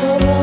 سونا